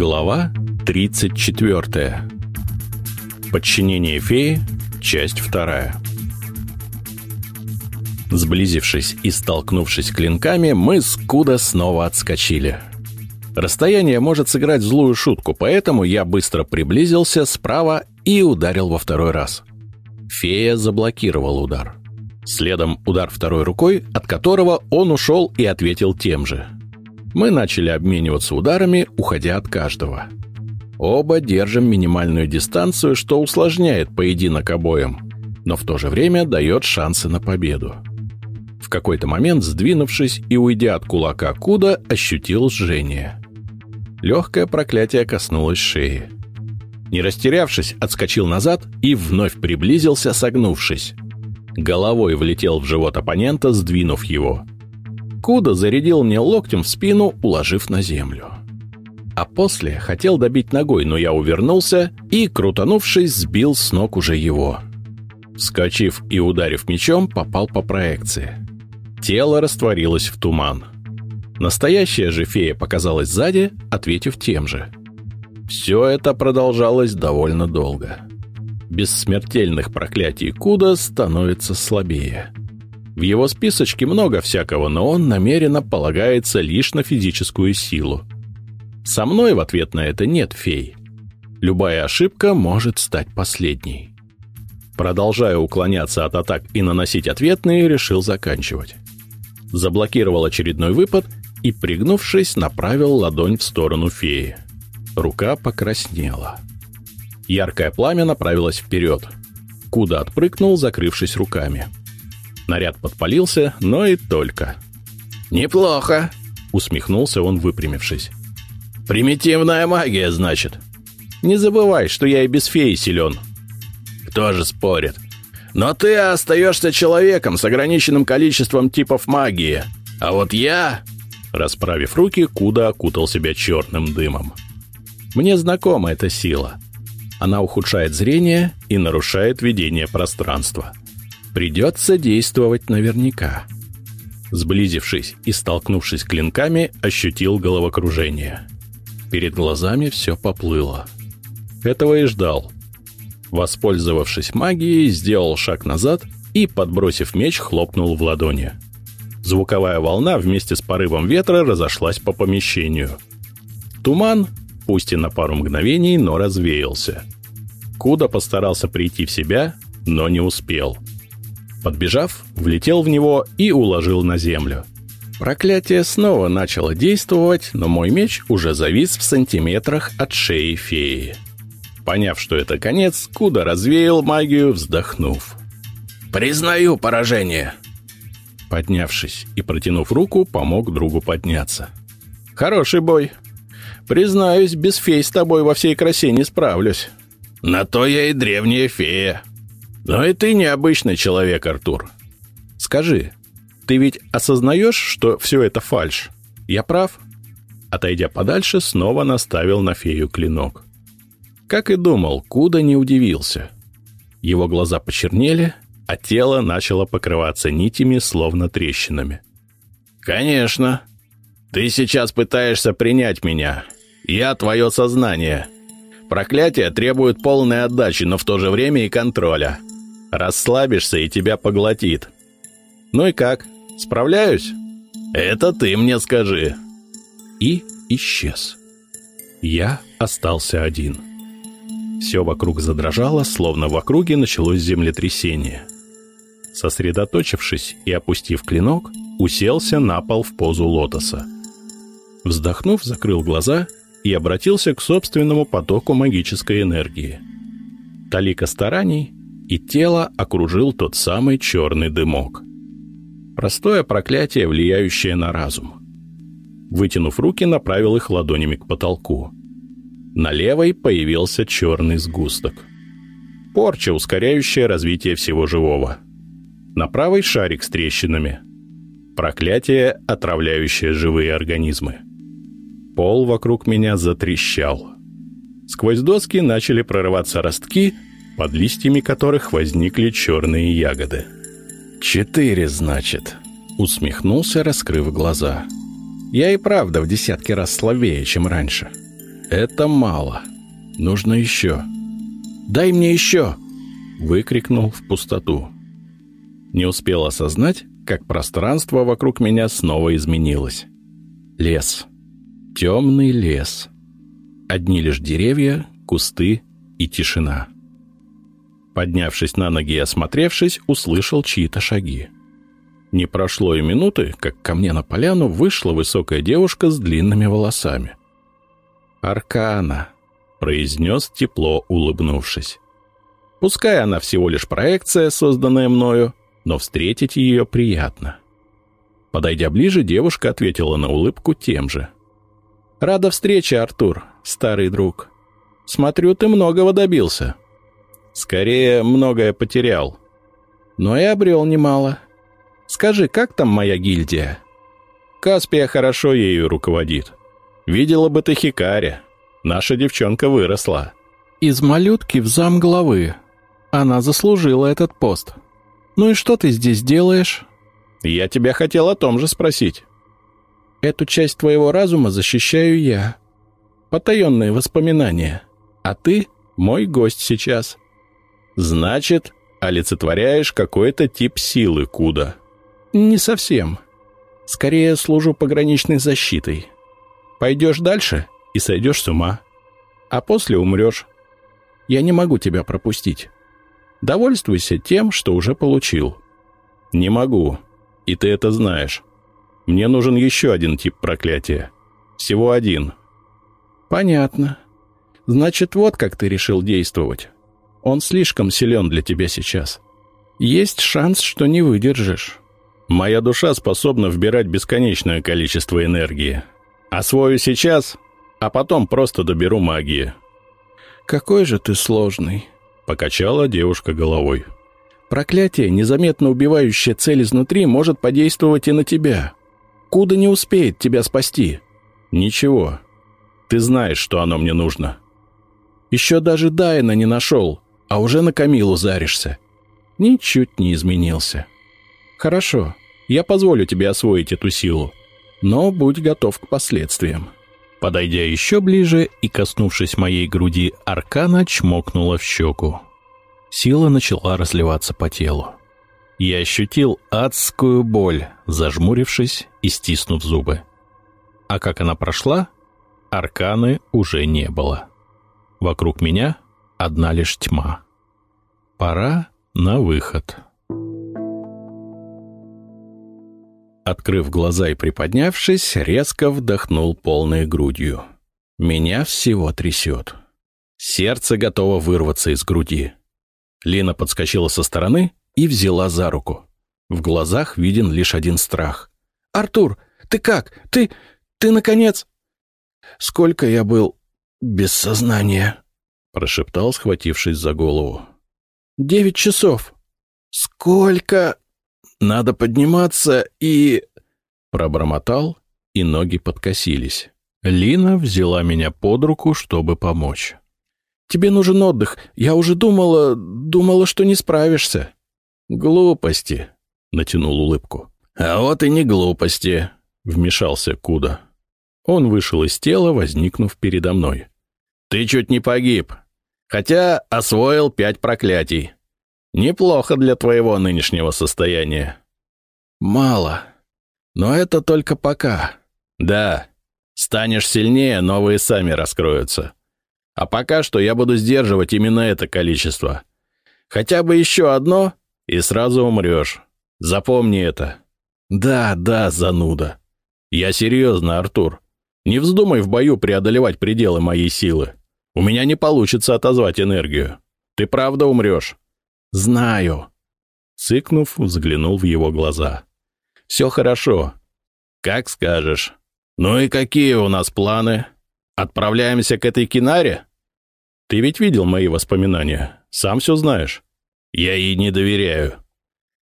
Глава 34. Подчинение феи. Часть вторая. Сблизившись и столкнувшись клинками, мы с Куда снова отскочили. Расстояние может сыграть злую шутку, поэтому я быстро приблизился справа и ударил во второй раз. Фея заблокировал удар. Следом удар второй рукой, от которого он ушел и ответил тем же – мы начали обмениваться ударами, уходя от каждого. Оба держим минимальную дистанцию, что усложняет поединок обоим, но в то же время дает шансы на победу. В какой-то момент, сдвинувшись и уйдя от кулака Куда, ощутил жжение. Легкое проклятие коснулось шеи. Не растерявшись, отскочил назад и вновь приблизился, согнувшись. Головой влетел в живот оппонента, сдвинув его – Куда зарядил мне локтем в спину, уложив на землю. А после хотел добить ногой, но я увернулся и, крутанувшись, сбил с ног уже его. Вскочив и ударив мечом, попал по проекции. Тело растворилось в туман. Настоящая же фея показалась сзади, ответив тем же. Все это продолжалось довольно долго. Без смертельных проклятий Куда становится слабее. В его списочке много всякого, но он намеренно полагается лишь на физическую силу. Со мной в ответ на это нет фей. Любая ошибка может стать последней. Продолжая уклоняться от атак и наносить ответные, решил заканчивать. Заблокировал очередной выпад и, пригнувшись, направил ладонь в сторону феи. Рука покраснела. Яркое пламя направилось вперед. Куда отпрыгнул, закрывшись руками. Наряд подпалился, но и только. «Неплохо», — усмехнулся он, выпрямившись. «Примитивная магия, значит?» «Не забывай, что я и без феи силен». «Кто же спорит? Но ты остаешься человеком с ограниченным количеством типов магии. А вот я...» Расправив руки, Куда окутал себя черным дымом. «Мне знакома эта сила. Она ухудшает зрение и нарушает видение пространства». Придется действовать наверняка. Сблизившись и столкнувшись клинками, ощутил головокружение. Перед глазами все поплыло. Этого и ждал. Воспользовавшись магией, сделал шаг назад и, подбросив меч, хлопнул в ладони. Звуковая волна вместе с порывом ветра разошлась по помещению. Туман, пусть и на пару мгновений, но развеялся. Куда постарался прийти в себя, но не успел — Подбежав, влетел в него и уложил на землю. Проклятие снова начало действовать, но мой меч уже завис в сантиметрах от шеи феи. Поняв, что это конец, Куда развеял магию, вздохнув. «Признаю поражение!» Поднявшись и протянув руку, помог другу подняться. «Хороший бой. Признаюсь, без фей с тобой во всей красе не справлюсь». «На то я и древняя фея», но и ты необычный человек, Артур. Скажи, ты ведь осознаешь, что все это фальшь? Я прав?» Отойдя подальше, снова наставил на фею клинок. Как и думал, Куда не удивился. Его глаза почернели, а тело начало покрываться нитями, словно трещинами. «Конечно. Ты сейчас пытаешься принять меня. Я твое сознание. Проклятие требует полной отдачи, но в то же время и контроля. Расслабишься, и тебя поглотит. Ну и как? Справляюсь? Это ты мне скажи. И исчез. Я остался один. Все вокруг задрожало, словно в округе началось землетрясение. Сосредоточившись и опустив клинок, уселся на пол в позу лотоса. Вздохнув, закрыл глаза и обратился к собственному потоку магической энергии. Талика стараний, и тело окружил тот самый черный дымок. Простое проклятие, влияющее на разум. Вытянув руки, направил их ладонями к потолку. На левой появился черный сгусток. Порча, ускоряющая развитие всего живого. На правой шарик с трещинами. Проклятие, отравляющее живые организмы. Пол вокруг меня затрещал. Сквозь доски начали прорываться ростки — под листьями которых возникли черные ягоды. «Четыре, значит», — усмехнулся, раскрыв глаза. «Я и правда в десятки раз слабее, чем раньше». Это мало. Нужно еще. Дай мне еще! Выкрикнул в пустоту. Не успел осознать, как пространство вокруг меня снова изменилось. Лес. Темный лес. Одни лишь деревья, кусты и тишина. Поднявшись на ноги и осмотревшись, услышал чьи-то шаги. Не прошло и минуты, как ко мне на поляну вышла высокая девушка с длинными волосами. «Аркана», — произнес тепло, улыбнувшись. «Пускай она всего лишь проекция, созданная мною, но встретить ее приятно». Подойдя ближе, девушка ответила на улыбку тем же. «Рада встрече, Артур, старый друг. Смотрю, ты многого добился». «Скорее, многое потерял. Но и обрел немало. Скажи, как там моя гильдия?» «Каспия хорошо ею руководит. Видела бы ты Хикари. Наша девчонка выросла». «Из малютки в зам главы. Она заслужила этот пост. Ну и что ты здесь делаешь?» «Я тебя хотел о том же спросить». «Эту часть твоего разума защищаю я. Потаенные воспоминания. А ты — мой гость сейчас». «Значит, олицетворяешь какой-то тип силы, Куда?» «Не совсем. Скорее служу пограничной защитой. Пойдешь дальше и сойдешь с ума. А после умрешь. Я не могу тебя пропустить. Довольствуйся тем, что уже получил». «Не могу. И ты это знаешь. Мне нужен еще один тип проклятия. Всего один». «Понятно. Значит, вот как ты решил действовать. Он слишком силен для тебя сейчас. Есть шанс, что не выдержишь». Моя душа способна вбирать бесконечное количество энергии. Освою сейчас, а потом просто доберу магии. «Какой же ты сложный», — покачала девушка головой. «Проклятие, незаметно убивающее цель изнутри, может подействовать и на тебя. Куда не успеет тебя спасти?» «Ничего. Ты знаешь, что оно мне нужно». «Еще даже Дайна не нашел, а уже на Камилу заришься». Ничуть не изменился. «Хорошо, я позволю тебе освоить эту силу, но будь готов к последствиям». Подойдя еще ближе и коснувшись моей груди, Аркана чмокнула в щеку. Сила начала разливаться по телу. Я ощутил адскую боль, зажмурившись и стиснув зубы. А как она прошла, Арканы уже не было. Вокруг меня одна лишь тьма. Пора на выход. Открыв глаза и приподнявшись, резко вдохнул полной грудью. Меня всего трясет. Сердце готово вырваться из груди. Лина подскочила со стороны и взяла за руку. В глазах виден лишь один страх. «Артур, ты как? Ты... ты, наконец...» «Сколько я был без сознания?» — прошептал, схватившись за голову. «Девять часов». «Сколько?» Надо подниматься и...» Пробормотал, и ноги подкосились. Лина взяла меня под руку, чтобы помочь. «Тебе нужен отдых. Я уже думала... думала, что не справишься». «Глупости», — натянул улыбку. «А вот и не глупости», — вмешался Куда. Он вышел из тела, возникнув передо мной. «Ты чуть не погиб, хотя освоил пять проклятий. Неплохо для твоего нынешнего состояния. Мало. Но это только пока. Да. Станешь сильнее, новые сами раскроются. А пока что я буду сдерживать именно это количество. Хотя бы еще одно, и сразу умрешь. Запомни это. Да, да, зануда. Я серьезно, Артур. Не вздумай в бою преодолевать пределы моей силы. У меня не получится отозвать энергию. Ты правда умрешь. «Знаю». Цыкнув, взглянул в его глаза. «Все хорошо. Как скажешь. Ну и какие у нас планы? Отправляемся к этой кинаре? Ты ведь видел мои воспоминания. Сам все знаешь. Я ей не доверяю.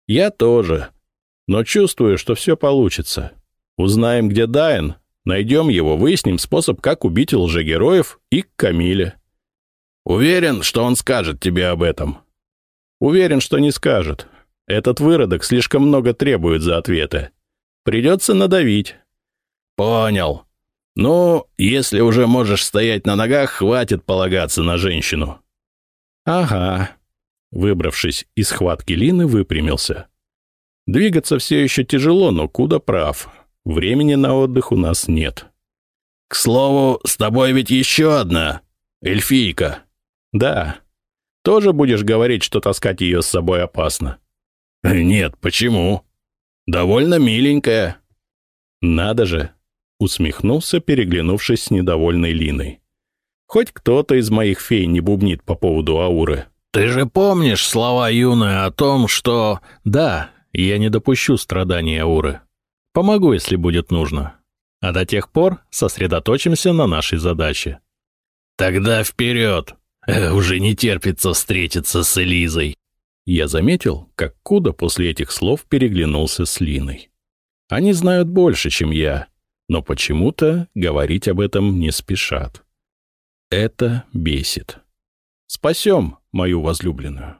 Я тоже. Но чувствую, что все получится. Узнаем, где Дайн, найдем его, выясним способ, как убить лжегероев и Камиле. Уверен, что он скажет тебе об этом. Уверен, что не скажет. Этот выродок слишком много требует за ответы. Придется надавить. Понял. «Ну, если уже можешь стоять на ногах, хватит полагаться на женщину». «Ага». Выбравшись из схватки Лины, выпрямился. Двигаться все еще тяжело, но куда прав. Времени на отдых у нас нет. «К слову, с тобой ведь еще одна. Эльфийка». «Да. Тоже будешь говорить, что таскать ее с собой опасно?» «Нет, почему? Довольно миленькая». «Надо же!» — усмехнулся, переглянувшись с недовольной Линой. «Хоть кто-то из моих фей не бубнит по поводу ауры». «Ты же помнишь слова юная о том, что...» «Да, я не допущу страданий ауры. Помогу, если будет нужно. А до тех пор сосредоточимся на нашей задаче». «Тогда вперед! Э, уже не терпится встретиться с Элизой!» Я заметил, как Куда после этих слов переглянулся с Линой. Они знают больше, чем я, но почему-то говорить об этом не спешат. Это бесит. Спасем мою возлюбленную.